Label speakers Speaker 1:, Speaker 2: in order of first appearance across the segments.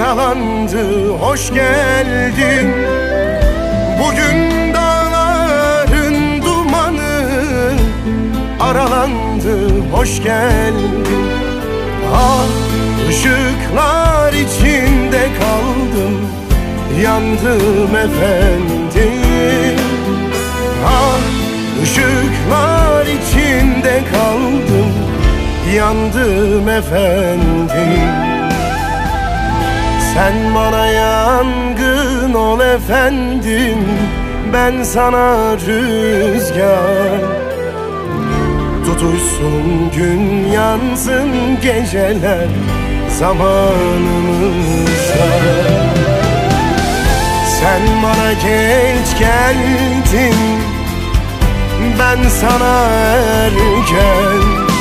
Speaker 1: yandı hoş geldin Bugün dağların dumanı aralandı hoş geldin Ah ışıklar içinde kaldım yandım efendim. Ah ışıklar içinde kaldım yandım efendim Sen bana yangın ol efendim Ben sana rüzgar. Tutuşsun gün yansın geceler zamanımızda Sen bana geç geldin Ben sana erken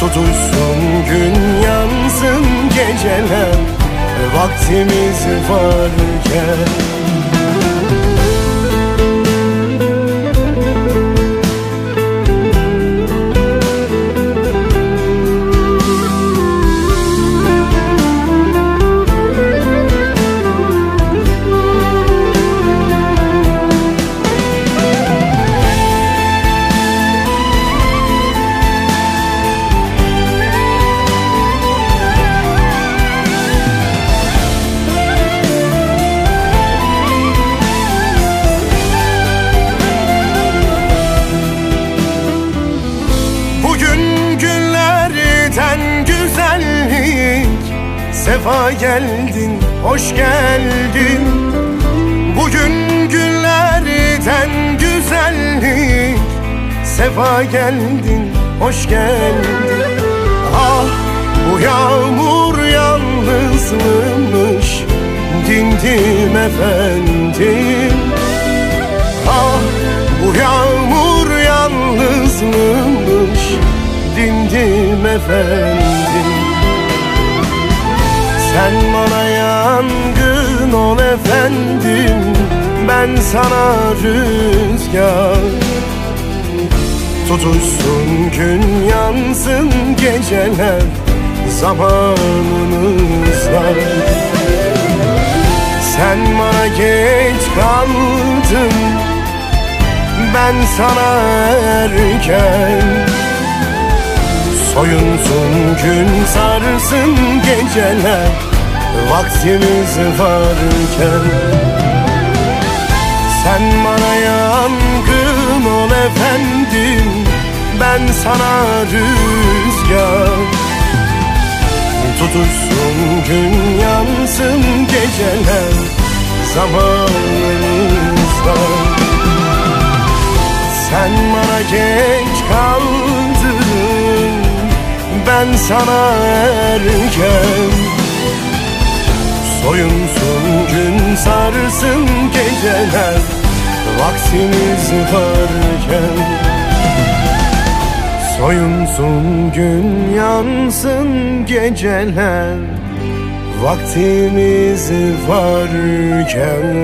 Speaker 1: Tutuşsun gün yansın geceler Vaktimiz varken Sefa geldin, hoş geldin. Bugün günlerden güzellik. Sefa geldin, hoş geldin. Ah bu yağmur yalnızmış Dindim efendim. Ah bu yağmur yalnızmış Dindim efendim Sen bana yangın ol efendim Ben sana rüzgar. Tutuşsun gün yansın geceler zamanımızda Sen bana geç kaldın Ben sana erken. Soyunsun gün sarsın geceler Vaktimiz varken. Sen bana yangın ol efendim Ben sana rüzgar. Tutuşsun gün yansın geceler zamanımızda. Sen bana geç kaldın Ben sana erken Soyunsun gün sarsın geceler Vaktimiz varken. Soyunsun gün yansın geceler Vaktimiz varken